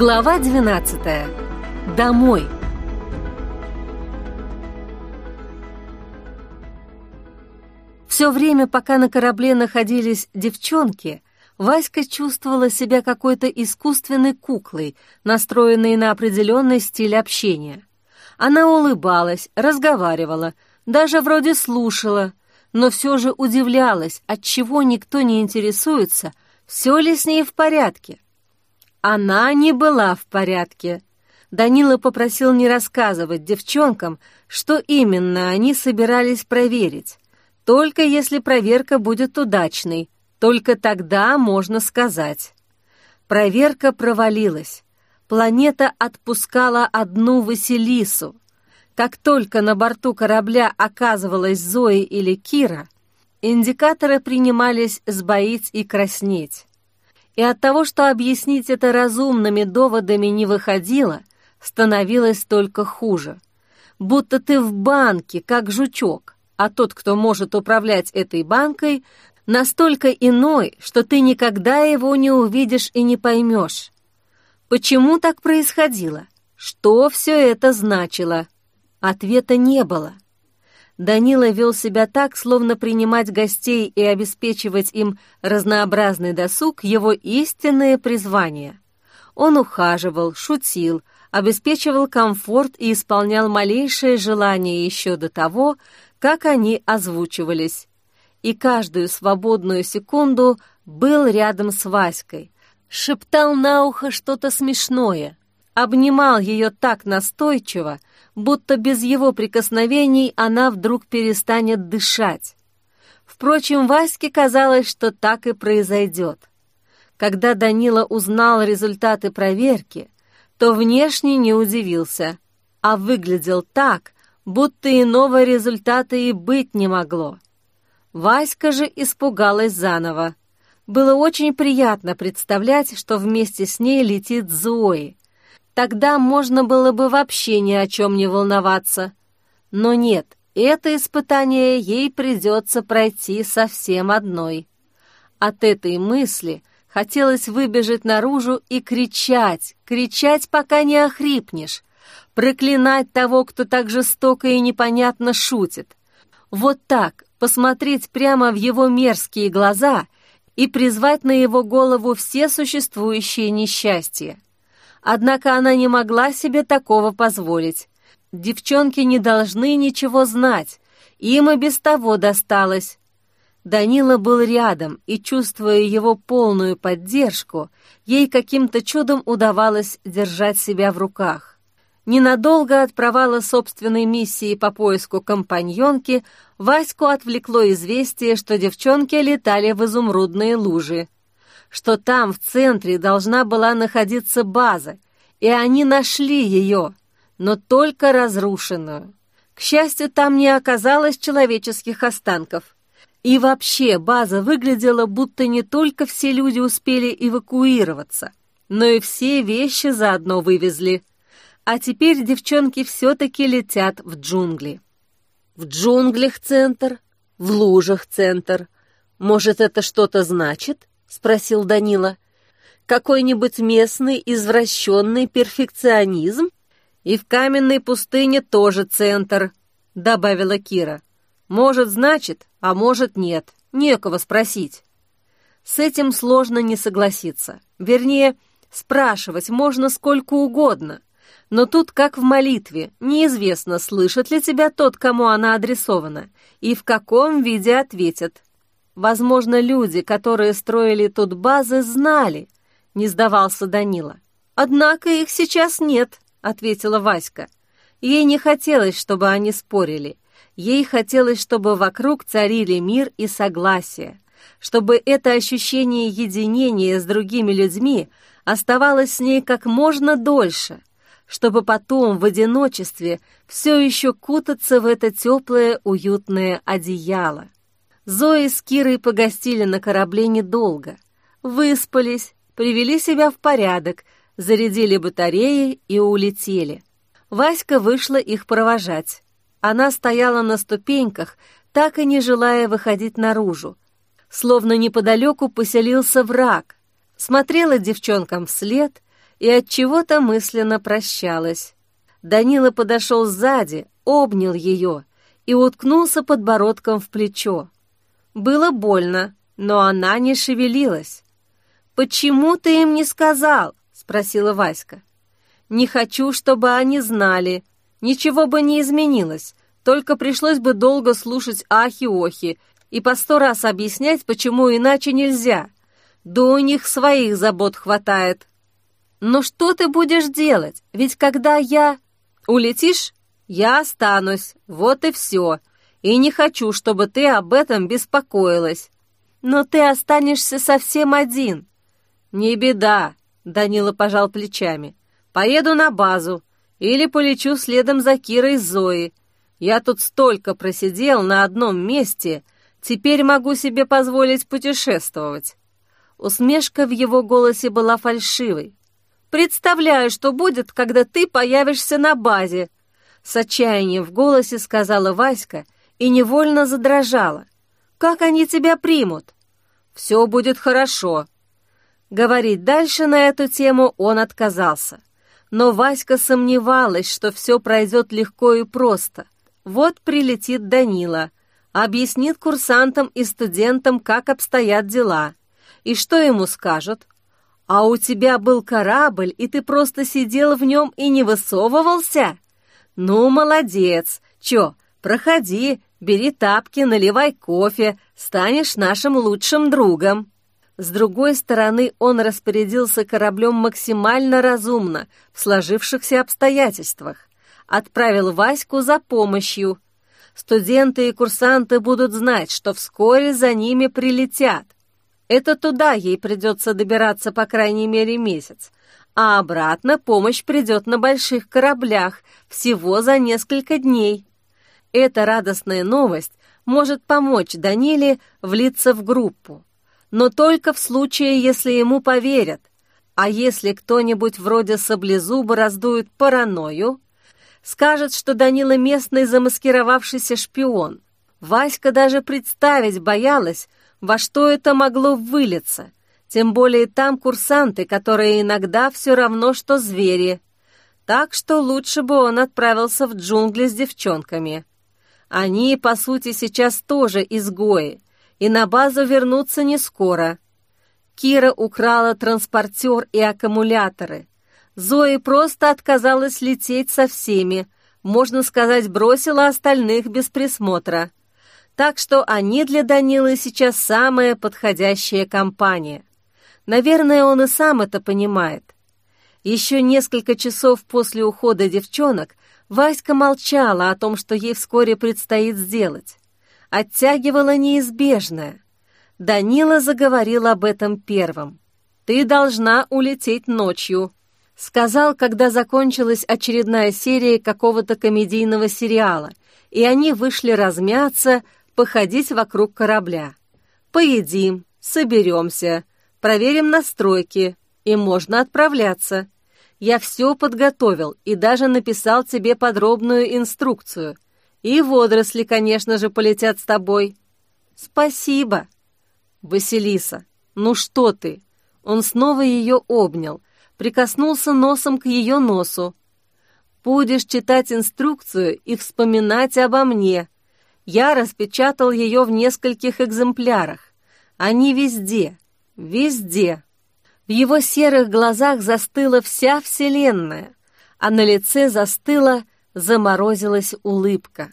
Глава 12. Домой. Все время, пока на корабле находились девчонки, Васька чувствовала себя какой-то искусственной куклой, настроенной на определенный стиль общения. Она улыбалась, разговаривала, даже вроде слушала, но все же удивлялась, отчего никто не интересуется, все ли с ней в порядке. Она не была в порядке. Данила попросил не рассказывать девчонкам, что именно они собирались проверить. Только если проверка будет удачной, только тогда можно сказать. Проверка провалилась. Планета отпускала одну Василису. Как только на борту корабля оказывалась Зои или Кира, индикаторы принимались сбоить и краснеть и от того, что объяснить это разумными доводами не выходило, становилось только хуже. Будто ты в банке, как жучок, а тот, кто может управлять этой банкой, настолько иной, что ты никогда его не увидишь и не поймешь. Почему так происходило? Что все это значило? Ответа не было. Данила вел себя так, словно принимать гостей и обеспечивать им разнообразный досуг — его истинное призвание. Он ухаживал, шутил, обеспечивал комфорт и исполнял малейшие желания еще до того, как они озвучивались. И каждую свободную секунду был рядом с Васькой, шептал на ухо что-то смешное, обнимал ее так настойчиво, будто без его прикосновений она вдруг перестанет дышать. Впрочем, Ваське казалось, что так и произойдет. Когда Данила узнал результаты проверки, то внешне не удивился, а выглядел так, будто иного результата и быть не могло. Васька же испугалась заново. Было очень приятно представлять, что вместе с ней летит Зои, Тогда можно было бы вообще ни о чем не волноваться. Но нет, это испытание ей придется пройти совсем одной. От этой мысли хотелось выбежать наружу и кричать, кричать, пока не охрипнешь, проклинать того, кто так жестоко и непонятно шутит. Вот так, посмотреть прямо в его мерзкие глаза и призвать на его голову все существующие несчастья. Однако она не могла себе такого позволить. Девчонки не должны ничего знать, им и без того досталось. Данила был рядом, и, чувствуя его полную поддержку, ей каким-то чудом удавалось держать себя в руках. Ненадолго от провала собственной миссии по поиску компаньонки Ваську отвлекло известие, что девчонки летали в изумрудные лужи что там, в центре, должна была находиться база, и они нашли ее, но только разрушенную. К счастью, там не оказалось человеческих останков. И вообще база выглядела, будто не только все люди успели эвакуироваться, но и все вещи заодно вывезли. А теперь девчонки все-таки летят в джунгли. В джунглях центр, в лужах центр. Может, это что-то значит? — спросил Данила. «Какой-нибудь местный извращенный перфекционизм? И в каменной пустыне тоже центр», — добавила Кира. «Может, значит, а может, нет. Некого спросить». С этим сложно не согласиться. Вернее, спрашивать можно сколько угодно. Но тут, как в молитве, неизвестно, слышит ли тебя тот, кому она адресована, и в каком виде ответят. Возможно, люди, которые строили тут базы, знали, не сдавался Данила. Однако их сейчас нет, ответила Васька. Ей не хотелось, чтобы они спорили. Ей хотелось, чтобы вокруг царили мир и согласие, чтобы это ощущение единения с другими людьми оставалось с ней как можно дольше, чтобы потом в одиночестве все еще кутаться в это теплое уютное одеяло. Зои с Кирой погостили на корабле недолго. Выспались, привели себя в порядок, зарядили батареи и улетели. Васька вышла их провожать. Она стояла на ступеньках, так и не желая выходить наружу. Словно неподалеку поселился враг. Смотрела девчонкам вслед, и от чего-то мысленно прощалась. Данила подошел сзади, обнял ее и уткнулся подбородком в плечо. Было больно, но она не шевелилась. «Почему ты им не сказал?» — спросила Васька. «Не хочу, чтобы они знали. Ничего бы не изменилось, только пришлось бы долго слушать ахи-охи и по сто раз объяснять, почему иначе нельзя. Да у них своих забот хватает. Но что ты будешь делать? Ведь когда я... Улетишь? Я останусь. Вот и все. И не хочу, чтобы ты об этом беспокоилась. Но ты останешься совсем один. Не беда, Данила пожал плечами. Поеду на базу или полечу следом за Кирой с Зоей. Я тут столько просидел на одном месте, теперь могу себе позволить путешествовать. Усмешка в его голосе была фальшивой. «Представляю, что будет, когда ты появишься на базе!» С отчаянием в голосе сказала Васька и невольно задрожала. «Как они тебя примут?» «Все будет хорошо». Говорить дальше на эту тему он отказался. Но Васька сомневалась, что все пройдет легко и просто. Вот прилетит Данила, объяснит курсантам и студентам, как обстоят дела. И что ему скажут? А у тебя был корабль, и ты просто сидел в нем и не высовывался? Ну, молодец. Чё, проходи, бери тапки, наливай кофе, станешь нашим лучшим другом. С другой стороны, он распорядился кораблем максимально разумно в сложившихся обстоятельствах. Отправил Ваську за помощью. Студенты и курсанты будут знать, что вскоре за ними прилетят. Это туда ей придется добираться по крайней мере месяц, а обратно помощь придет на больших кораблях всего за несколько дней. Эта радостная новость может помочь Даниле влиться в группу, но только в случае, если ему поверят. А если кто-нибудь вроде Саблезуба раздует паранойю, скажет, что Данила местный замаскировавшийся шпион. Васька даже представить боялась, во что это могло вылиться? Тем более там курсанты, которые иногда все равно, что звери. Так что лучше бы он отправился в джунгли с девчонками. Они, по сути, сейчас тоже изгои, и на базу вернуться не скоро. Кира украла транспортер и аккумуляторы. Зои просто отказалась лететь со всеми, можно сказать, бросила остальных без присмотра. Так что они для Данилы сейчас самая подходящая компания. Наверное, он и сам это понимает. Еще несколько часов после ухода девчонок Васька молчала о том, что ей вскоре предстоит сделать. Оттягивала неизбежное. Данила заговорил об этом первым. «Ты должна улететь ночью», — сказал, когда закончилась очередная серия какого-то комедийного сериала, и они вышли размяться, походить вокруг корабля. Поедим, соберемся, проверим настройки, и можно отправляться. Я все подготовил и даже написал тебе подробную инструкцию. И водоросли, конечно же, полетят с тобой. Спасибо. Василиса, ну что ты? Он снова ее обнял, прикоснулся носом к ее носу. Будешь читать инструкцию и вспоминать обо мне, я распечатал ее в нескольких экземплярах. Они везде, везде. В его серых глазах застыла вся Вселенная, а на лице застыла, заморозилась улыбка.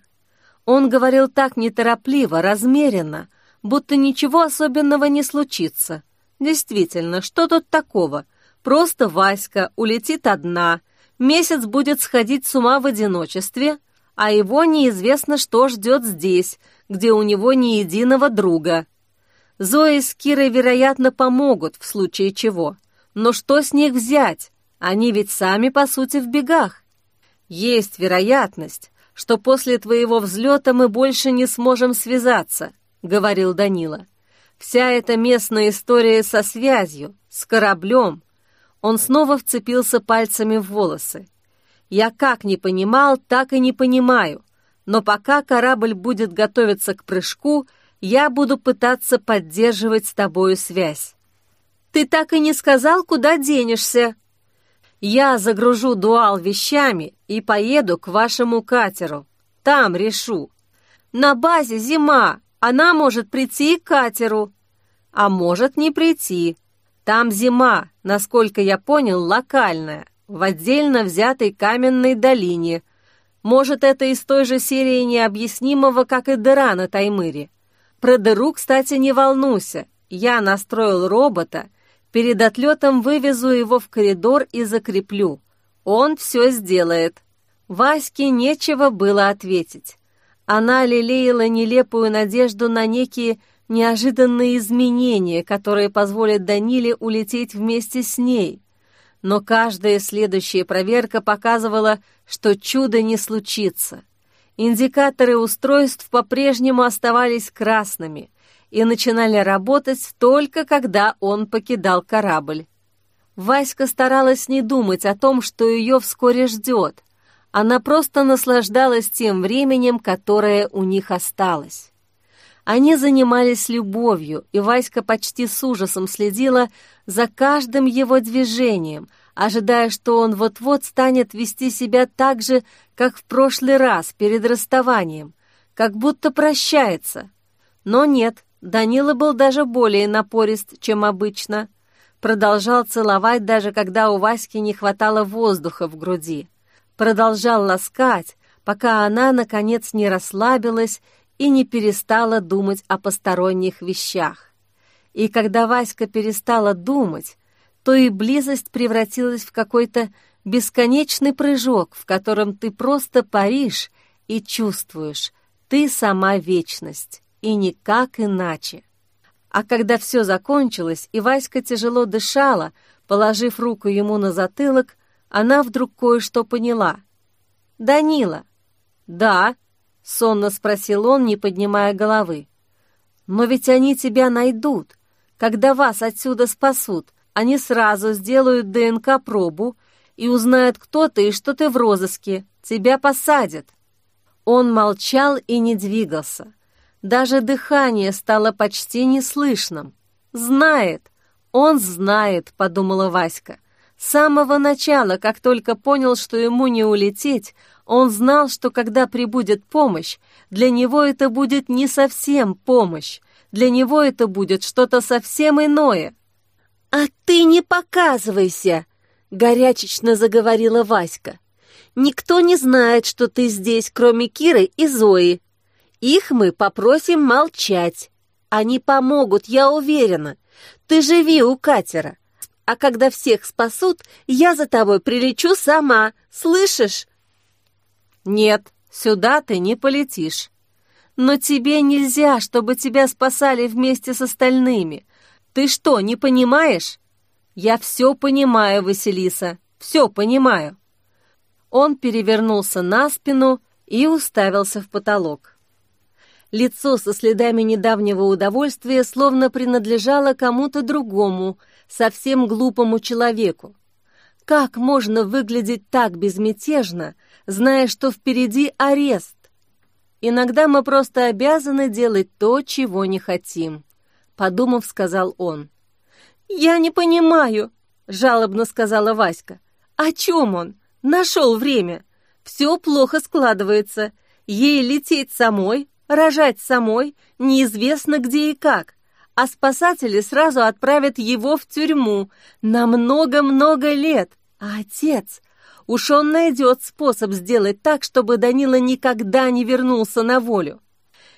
Он говорил так неторопливо, размеренно, будто ничего особенного не случится. Действительно, что тут такого? Просто Васька улетит одна, месяц будет сходить с ума в одиночестве, а его неизвестно, что ждет здесь, где у него ни единого друга. Зои с Кирой, вероятно, помогут в случае чего. Но что с них взять? Они ведь сами, по сути, в бегах. Есть вероятность, что после твоего взлета мы больше не сможем связаться, говорил Данила. Вся эта местная история со связью, с кораблем. Он снова вцепился пальцами в волосы. Я как не понимал, так и не понимаю. Но пока корабль будет готовиться к прыжку, я буду пытаться поддерживать с тобою связь. Ты так и не сказал, куда денешься. Я загружу дуал вещами и поеду к вашему катеру. Там решу. На базе зима, она может прийти к катеру. А может не прийти. Там зима, насколько я понял, локальная, в отдельно взятой каменной долине. Может, это из той же серии необъяснимого, как и дыра на Таймыре. Про дыру, кстати, не волнуйся. Я настроил робота, перед отлетом вывезу его в коридор и закреплю. Он все сделает. Ваське нечего было ответить. Она лелеяла нелепую надежду на некие неожиданные изменения, которые позволят Даниле улететь вместе с ней. Но каждая следующая проверка показывала, что чудо не случится. Индикаторы устройств по-прежнему оставались красными и начинали работать только когда он покидал корабль. Васька старалась не думать о том, что ее вскоре ждет. Она просто наслаждалась тем временем, которое у них осталось. Они занимались любовью, и Васька почти с ужасом следила за каждым его движением, ожидая, что он вот-вот станет вести себя так же, как в прошлый раз перед расставанием, как будто прощается. Но нет, Данила был даже более напорист, чем обычно. Продолжал целовать, даже когда у Васьки не хватало воздуха в груди. Продолжал ласкать, пока она, наконец, не расслабилась и не перестала думать о посторонних вещах. И когда Васька перестала думать, то и близость превратилась в какой-то бесконечный прыжок, в котором ты просто паришь и чувствуешь, ты сама вечность, и никак иначе. А когда все закончилось, и Васька тяжело дышала, положив руку ему на затылок, она вдруг кое-что поняла. «Данила!» «Да», — сонно спросил он, не поднимая головы. «Но ведь они тебя найдут. Когда вас отсюда спасут, они сразу сделают ДНК-пробу и узнают, кто ты и что ты в розыске. Тебя посадят». Он молчал и не двигался. Даже дыхание стало почти неслышным. «Знает, он знает», — подумала Васька. С самого начала, как только понял, что ему не улететь, он знал, что когда прибудет помощь, для него это будет не совсем помощь, для него это будет что-то совсем иное. «А ты не показывайся!» — горячечно заговорила Васька. «Никто не знает, что ты здесь, кроме Киры и Зои. Их мы попросим молчать. Они помогут, я уверена. Ты живи у катера. А когда всех спасут, я за тобой прилечу сама, слышишь?» «Нет, сюда ты не полетишь. Но тебе нельзя, чтобы тебя спасали вместе с остальными. Ты что, не понимаешь?» «Я все понимаю, Василиса, все понимаю». Он перевернулся на спину и уставился в потолок. Лицо со следами недавнего удовольствия словно принадлежало кому-то другому, совсем глупому человеку. Как можно выглядеть так безмятежно, зная, что впереди арест. Иногда мы просто обязаны делать то, чего не хотим, подумав, сказал он. Я не понимаю, жалобно сказала Васька. О чем он? Нашел время. Все плохо складывается. Ей лететь самой, рожать самой, неизвестно где и как. А спасатели сразу отправят его в тюрьму на много-много лет. А отец Уж он найдет способ сделать так, чтобы Данила никогда не вернулся на волю.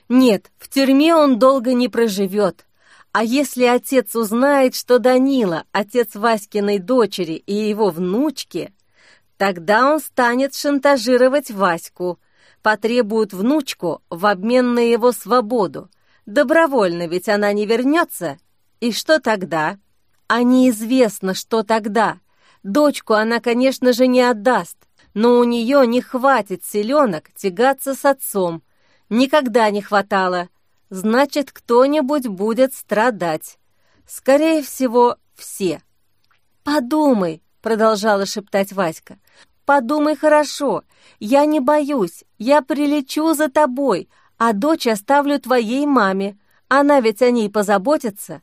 Нет, в тюрьме он долго не проживет. А если отец узнает, что Данила — отец Васькиной дочери и его внучки, тогда он станет шантажировать Ваську, потребует внучку в обмен на его свободу. Добровольно ведь она не вернется. И что тогда? А неизвестно, что тогда — Дочку она, конечно же, не отдаст, но у нее не хватит селенок тягаться с отцом. Никогда не хватало. Значит, кто-нибудь будет страдать. Скорее всего, все. «Подумай», — продолжала шептать Васька, «подумай хорошо. Я не боюсь. Я прилечу за тобой, а дочь оставлю твоей маме. Она ведь о ней позаботится».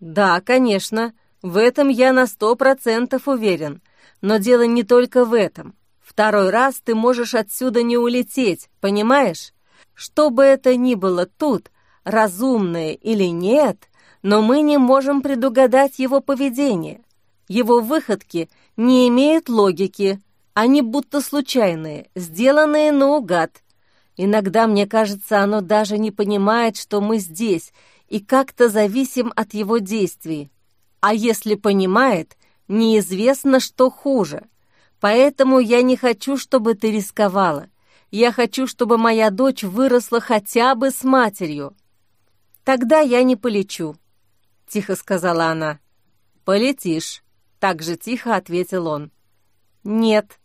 «Да, конечно», в этом я на сто процентов уверен. Но дело не только в этом. Второй раз ты можешь отсюда не улететь, понимаешь? Что бы это ни было тут, разумное или нет, но мы не можем предугадать его поведение. Его выходки не имеют логики, они будто случайные, сделанные наугад. Иногда, мне кажется, оно даже не понимает, что мы здесь, и как-то зависим от его действий. А если понимает, неизвестно, что хуже. Поэтому я не хочу, чтобы ты рисковала. Я хочу, чтобы моя дочь выросла хотя бы с матерью. Тогда я не полечу, — тихо сказала она. Полетишь, — так же тихо ответил он. Нет.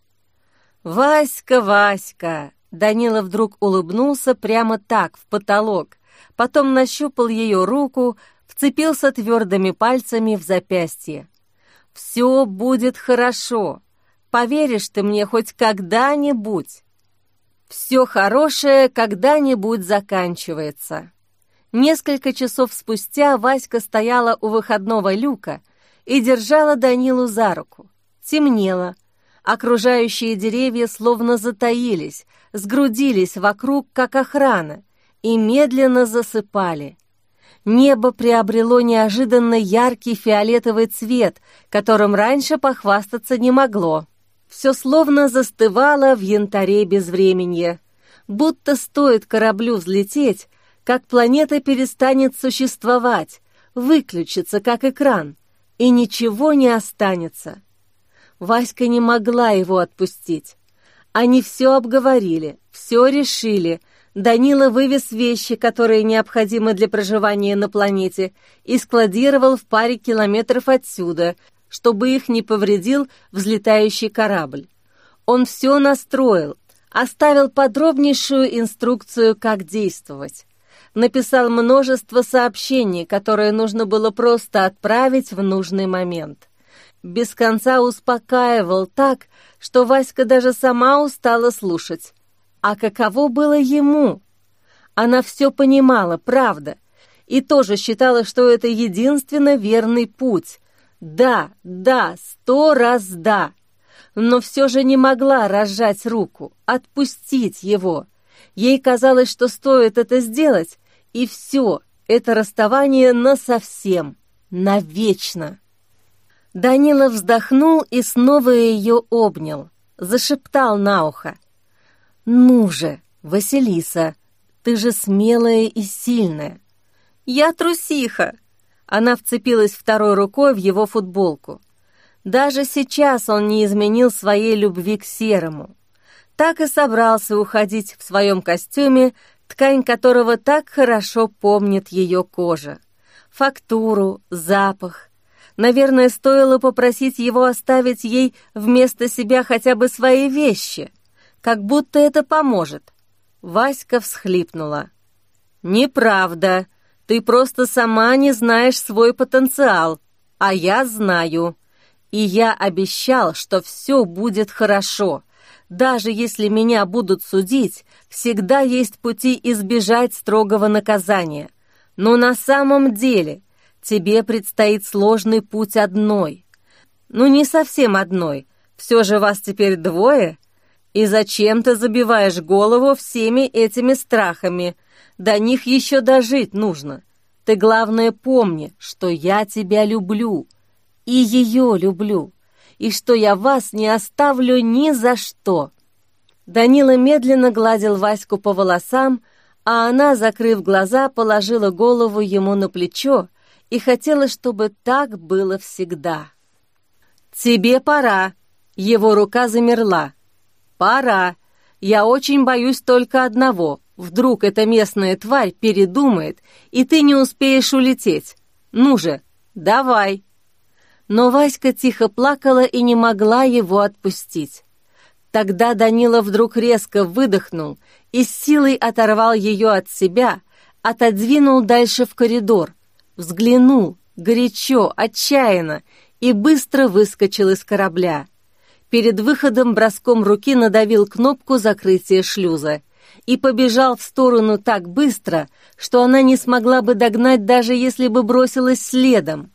Васька, Васька, Данила вдруг улыбнулся прямо так, в потолок, потом нащупал ее руку, вцепился твердыми пальцами в запястье. «Все будет хорошо. Поверишь ты мне хоть когда-нибудь?» «Все хорошее когда-нибудь заканчивается». Несколько часов спустя Васька стояла у выходного люка и держала Данилу за руку. Темнело. Окружающие деревья словно затаились, сгрудились вокруг, как охрана, и медленно засыпали. Небо приобрело неожиданно яркий фиолетовый цвет, которым раньше похвастаться не могло. Все словно застывало в янтаре безвременья. Будто стоит кораблю взлететь, как планета перестанет существовать, выключится, как экран, и ничего не останется. Васька не могла его отпустить. Они все обговорили, все решили — Данила вывез вещи, которые необходимы для проживания на планете, и складировал в паре километров отсюда, чтобы их не повредил взлетающий корабль. Он все настроил, оставил подробнейшую инструкцию, как действовать. Написал множество сообщений, которые нужно было просто отправить в нужный момент. Без конца успокаивал так, что Васька даже сама устала слушать. А каково было ему? Она все понимала, правда, и тоже считала, что это единственно верный путь. Да, да, сто раз да. Но все же не могла разжать руку, отпустить его. Ей казалось, что стоит это сделать, и все, это расставание насовсем, навечно. Данила вздохнул и снова ее обнял, зашептал на ухо. «Ну же, Василиса, ты же смелая и сильная». «Я трусиха!» Она вцепилась второй рукой в его футболку. Даже сейчас он не изменил своей любви к серому. Так и собрался уходить в своем костюме, ткань которого так хорошо помнит ее кожа. Фактуру, запах. Наверное, стоило попросить его оставить ей вместо себя хотя бы свои вещи — как будто это поможет. Васька всхлипнула. «Неправда. Ты просто сама не знаешь свой потенциал, а я знаю. И я обещал, что все будет хорошо. Даже если меня будут судить, всегда есть пути избежать строгого наказания. Но на самом деле тебе предстоит сложный путь одной. Ну, не совсем одной. Все же вас теперь двое, и зачем ты забиваешь голову всеми этими страхами? До них еще дожить нужно. Ты, главное, помни, что я тебя люблю, и ее люблю, и что я вас не оставлю ни за что». Данила медленно гладил Ваську по волосам, а она, закрыв глаза, положила голову ему на плечо и хотела, чтобы так было всегда. «Тебе пора!» Его рука замерла. «Пора. Я очень боюсь только одного. Вдруг эта местная тварь передумает, и ты не успеешь улететь. Ну же, давай!» Но Васька тихо плакала и не могла его отпустить. Тогда Данила вдруг резко выдохнул и с силой оторвал ее от себя, отодвинул дальше в коридор, взглянул горячо, отчаянно и быстро выскочил из корабля перед выходом броском руки надавил кнопку закрытия шлюза и побежал в сторону так быстро, что она не смогла бы догнать, даже если бы бросилась следом.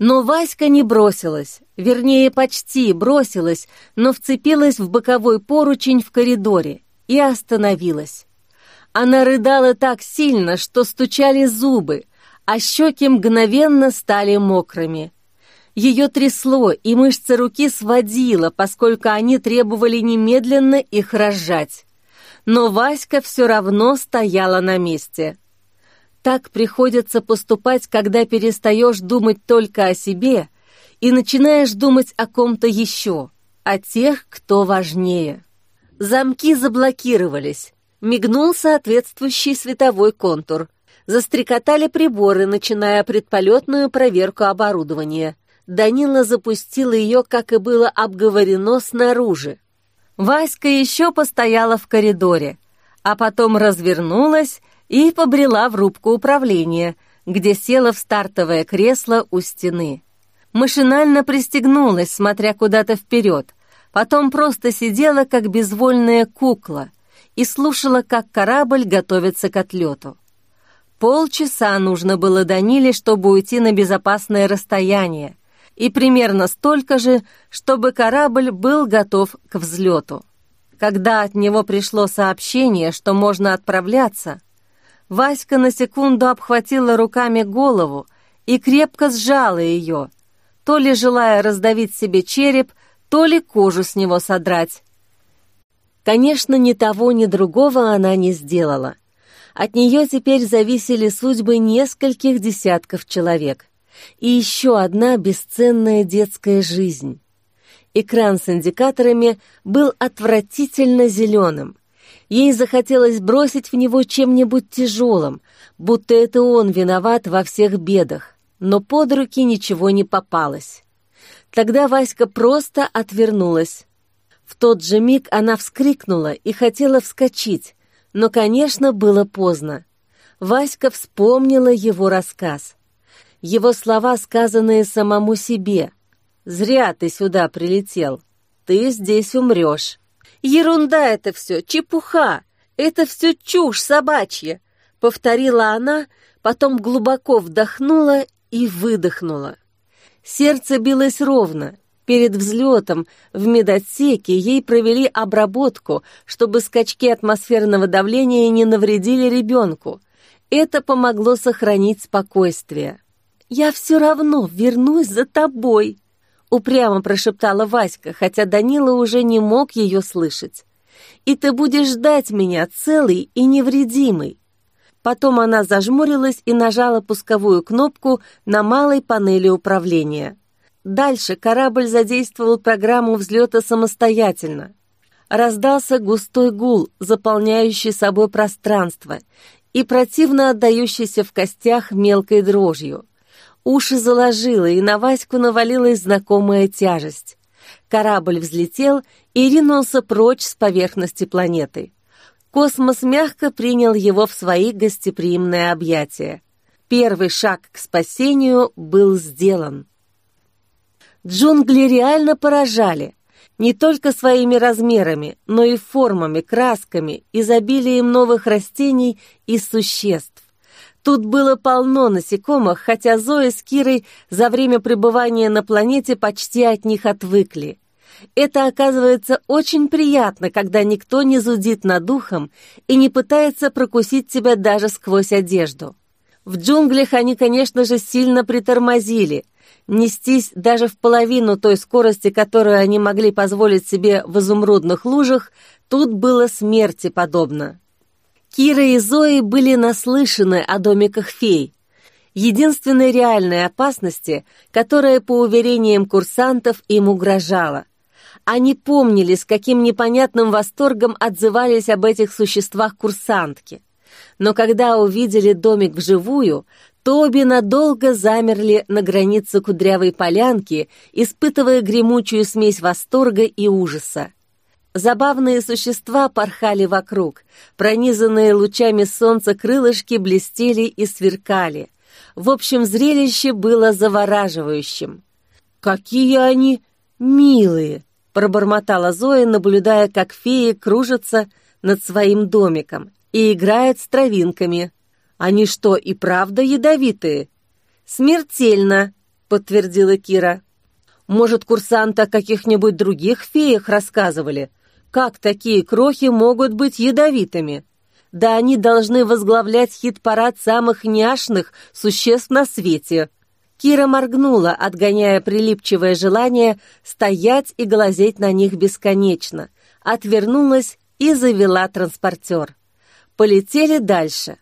Но Васька не бросилась, вернее, почти бросилась, но вцепилась в боковой поручень в коридоре и остановилась. Она рыдала так сильно, что стучали зубы, а щеки мгновенно стали мокрыми. Ее трясло, и мышцы руки сводило, поскольку они требовали немедленно их разжать. Но Васька все равно стояла на месте. Так приходится поступать, когда перестаешь думать только о себе и начинаешь думать о ком-то еще, о тех, кто важнее. Замки заблокировались, мигнул соответствующий световой контур. Застрекотали приборы, начиная предполетную проверку оборудования. Данила запустил ее, как и было обговорено, снаружи. Васька еще постояла в коридоре, а потом развернулась и побрела в рубку управления, где села в стартовое кресло у стены. Машинально пристегнулась, смотря куда-то вперед, потом просто сидела, как безвольная кукла, и слушала, как корабль готовится к отлету. Полчаса нужно было Даниле, чтобы уйти на безопасное расстояние, и примерно столько же, чтобы корабль был готов к взлету. Когда от него пришло сообщение, что можно отправляться, Васька на секунду обхватила руками голову и крепко сжала ее, то ли желая раздавить себе череп, то ли кожу с него содрать. Конечно, ни того, ни другого она не сделала. От нее теперь зависели судьбы нескольких десятков человек и еще одна бесценная детская жизнь. Экран с индикаторами был отвратительно зеленым. Ей захотелось бросить в него чем-нибудь тяжелым, будто это он виноват во всех бедах, но под руки ничего не попалось. Тогда Васька просто отвернулась. В тот же миг она вскрикнула и хотела вскочить, но, конечно, было поздно. Васька вспомнила его рассказ его слова, сказанные самому себе. «Зря ты сюда прилетел. Ты здесь умрешь». «Ерунда это все, чепуха! Это все чушь собачья!» — повторила она, потом глубоко вдохнула и выдохнула. Сердце билось ровно. Перед взлетом в медотсеке ей провели обработку, чтобы скачки атмосферного давления не навредили ребенку. Это помогло сохранить спокойствие. «Я все равно вернусь за тобой», — упрямо прошептала Васька, хотя Данила уже не мог ее слышать. «И ты будешь ждать меня целый и невредимый». Потом она зажмурилась и нажала пусковую кнопку на малой панели управления. Дальше корабль задействовал программу взлета самостоятельно. Раздался густой гул, заполняющий собой пространство, и противно отдающийся в костях мелкой дрожью. Уши заложило, и на Ваську навалилась знакомая тяжесть. Корабль взлетел и ринулся прочь с поверхности планеты. Космос мягко принял его в свои гостеприимные объятия. Первый шаг к спасению был сделан. Джунгли реально поражали. Не только своими размерами, но и формами, красками, изобилием новых растений и существ. Тут было полно насекомых, хотя Зоя с Кирой за время пребывания на планете почти от них отвыкли. Это оказывается очень приятно, когда никто не зудит над духом и не пытается прокусить тебя даже сквозь одежду. В джунглях они, конечно же, сильно притормозили. Нестись даже в половину той скорости, которую они могли позволить себе в изумрудных лужах, тут было смерти подобно. Кира и Зои были наслышаны о домиках фей, единственной реальной опасности, которая, по уверениям курсантов, им угрожала. Они помнили, с каким непонятным восторгом отзывались об этих существах курсантки. Но когда увидели домик вживую, то обе надолго замерли на границе кудрявой полянки, испытывая гремучую смесь восторга и ужаса. Забавные существа порхали вокруг, пронизанные лучами солнца крылышки блестели и сверкали. В общем, зрелище было завораживающим. «Какие они милые!» — пробормотала Зоя, наблюдая, как феи кружатся над своим домиком и играют с травинками. «Они что, и правда ядовитые?» «Смертельно!» подтвердила Кира. «Может, курсанты о каких-нибудь других феях рассказывали? Как такие крохи могут быть ядовитыми? Да они должны возглавлять хит-парад самых няшных существ на свете». Кира моргнула, отгоняя прилипчивое желание стоять и глазеть на них бесконечно, отвернулась и завела транспортер. Полетели дальше.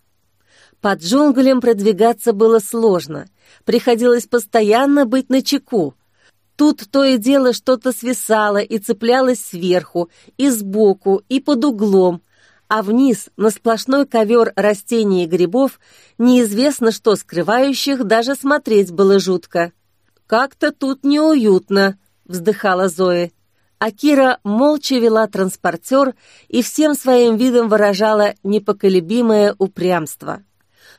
Под джунглем продвигаться было сложно. Приходилось постоянно быть на чеку. Тут то и дело что-то свисало и цеплялось сверху, и сбоку, и под углом, а вниз, на сплошной ковер растений и грибов, неизвестно что скрывающих, даже смотреть было жутко. «Как-то тут неуютно», — вздыхала Зоя. А Кира молча вела транспортер и всем своим видом выражала непоколебимое упрямство.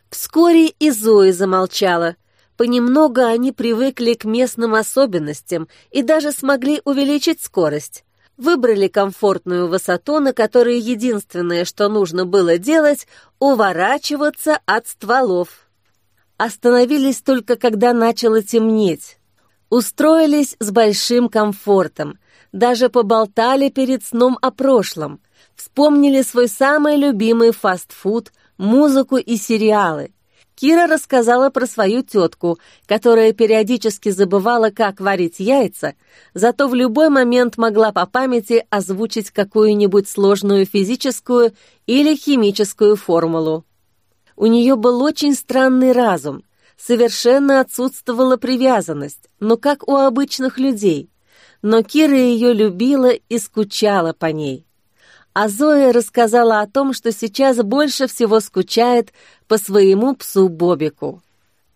Вскоре и Зоя замолчала. Понемногу они привыкли к местным особенностям и даже смогли увеличить скорость. Выбрали комфортную высоту, на которой единственное, что нужно было делать, уворачиваться от стволов. Остановились только когда начало темнеть. Устроились с большим комфортом, даже поболтали перед сном о прошлом, вспомнили свой самый любимый фастфуд, музыку и сериалы – Кира рассказала про свою тетку, которая периодически забывала, как варить яйца, зато в любой момент могла по памяти озвучить какую-нибудь сложную физическую или химическую формулу. У нее был очень странный разум, совершенно отсутствовала привязанность, но как у обычных людей. Но Кира ее любила и скучала по ней а Зоя рассказала о том, что сейчас больше всего скучает по своему псу Бобику.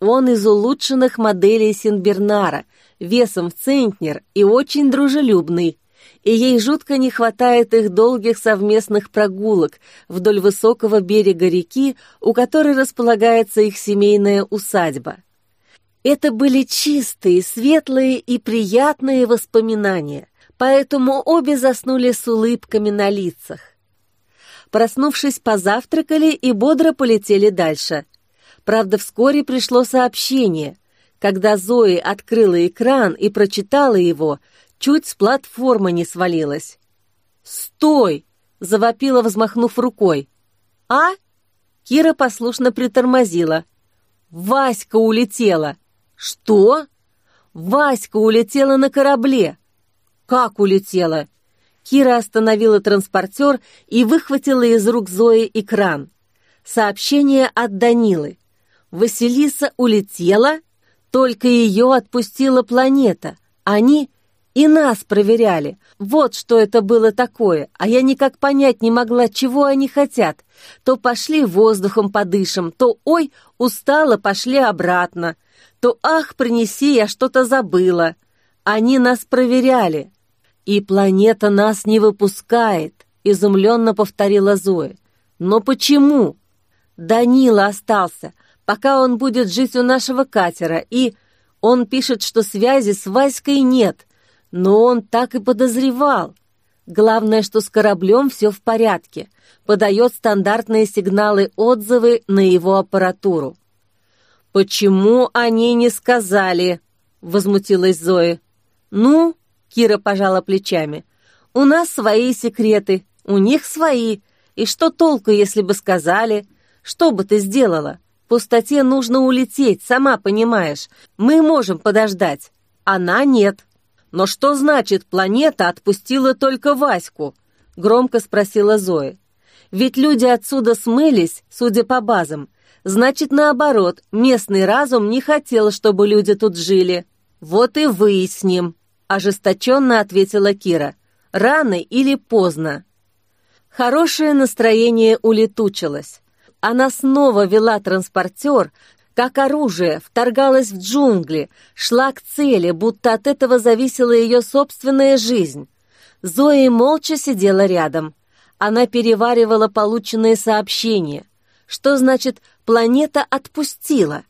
Он из улучшенных моделей Синбернара, весом в центнер и очень дружелюбный, и ей жутко не хватает их долгих совместных прогулок вдоль высокого берега реки, у которой располагается их семейная усадьба. Это были чистые, светлые и приятные воспоминания поэтому обе заснули с улыбками на лицах. Проснувшись, позавтракали и бодро полетели дальше. Правда, вскоре пришло сообщение. Когда Зои открыла экран и прочитала его, чуть с платформы не свалилась. «Стой!» — завопила, взмахнув рукой. «А?» — Кира послушно притормозила. «Васька улетела!» «Что?» «Васька улетела на корабле!» «Как улетела?» Кира остановила транспортер и выхватила из рук Зои экран. Сообщение от Данилы. Василиса улетела, только ее отпустила планета. Они и нас проверяли. Вот что это было такое, а я никак понять не могла, чего они хотят. То пошли воздухом подышим, то «Ой, устала, пошли обратно», то «Ах, принеси, я что-то забыла». Они нас проверяли. «И планета нас не выпускает», — изумленно повторила Зоя. «Но почему?» «Данила остался, пока он будет жить у нашего катера, и...» Он пишет, что связи с Васькой нет, но он так и подозревал. Главное, что с кораблем все в порядке, подает стандартные сигналы-отзывы на его аппаратуру. «Почему они не сказали?» — возмутилась Зоя. «Ну, Кира пожала плечами. «У нас свои секреты, у них свои. И что толку, если бы сказали? Что бы ты сделала? Пустоте нужно улететь, сама понимаешь. Мы можем подождать. Она нет». «Но что значит, планета отпустила только Ваську?» — громко спросила Зоя. «Ведь люди отсюда смылись, судя по базам. Значит, наоборот, местный разум не хотел, чтобы люди тут жили. Вот и выясним» ожесточенно ответила Кира. «Рано или поздно?» Хорошее настроение улетучилось. Она снова вела транспортер, как оружие, вторгалась в джунгли, шла к цели, будто от этого зависела ее собственная жизнь. Зоя молча сидела рядом. Она переваривала полученные сообщения. Что значит «планета отпустила»?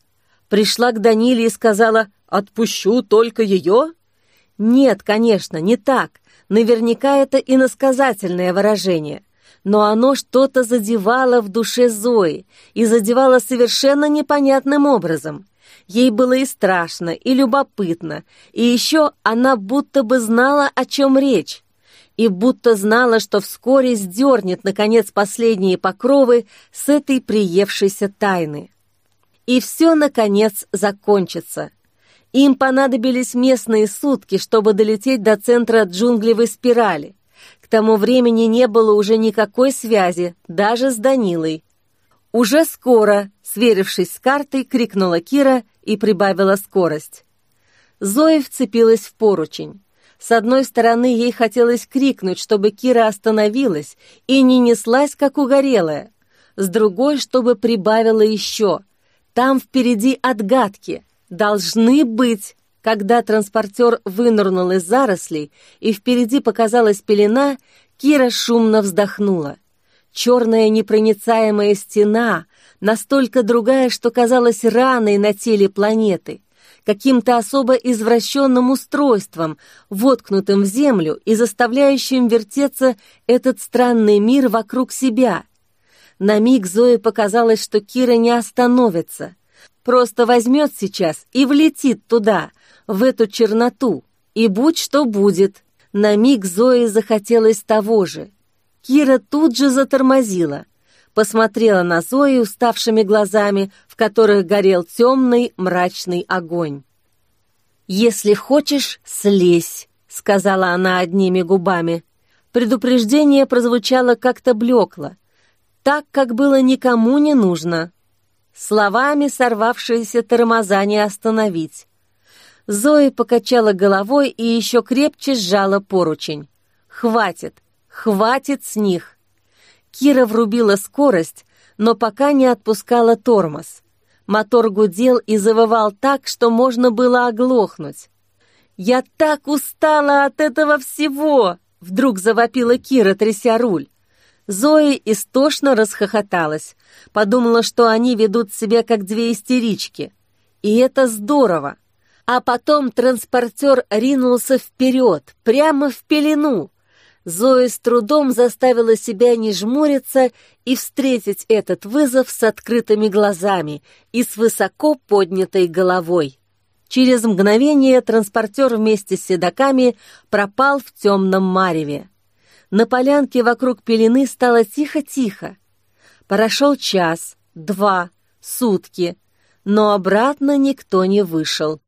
Пришла к Даниле и сказала «отпущу только ее»? Нет, конечно, не так. Наверняка это иносказательное выражение. Но оно что-то задевало в душе Зои и задевало совершенно непонятным образом. Ей было и страшно, и любопытно, и еще она будто бы знала, о чем речь, и будто знала, что вскоре сдернет, наконец, последние покровы с этой приевшейся тайны. И все, наконец, закончится. Им понадобились местные сутки, чтобы долететь до центра джунглевой спирали. К тому времени не было уже никакой связи, даже с Данилой. «Уже скоро!» — сверившись с картой, крикнула Кира и прибавила скорость. Зоя вцепилась в поручень. С одной стороны, ей хотелось крикнуть, чтобы Кира остановилась и не неслась, как угорелая. С другой, чтобы прибавила еще. Там впереди отгадки. Должны быть. Когда транспортер вынырнул из зарослей и впереди показалась пелена, Кира шумно вздохнула. Черная непроницаемая стена, настолько другая, что казалась раной на теле планеты, каким-то особо извращенным устройством, воткнутым в землю и заставляющим вертеться этот странный мир вокруг себя. На миг Зое показалось, что Кира не остановится, просто возьмет сейчас и влетит туда, в эту черноту, и будь что будет. На миг Зое захотелось того же — Кира тут же затормозила, посмотрела на Зои уставшими глазами, в которых горел темный мрачный огонь. «Если хочешь, слезь», — сказала она одними губами. Предупреждение прозвучало как-то блекло, так, как было никому не нужно. Словами сорвавшиеся тормоза не остановить. Зои покачала головой и еще крепче сжала поручень. «Хватит! Хватит с них. Кира врубила скорость, но пока не отпускала тормоз. Мотор гудел и завывал так, что можно было оглохнуть. «Я так устала от этого всего!» — вдруг завопила Кира, тряся руль. Зоя истошно расхохоталась, подумала, что они ведут себя как две истерички. И это здорово. А потом транспортер ринулся вперед, прямо в пелену. Зоя с трудом заставила себя не жмуриться и встретить этот вызов с открытыми глазами и с высоко поднятой головой. Через мгновение транспортер вместе с седаками пропал в темном мареве. На полянке вокруг пелены стало тихо-тихо. Прошел час, два, сутки, но обратно никто не вышел.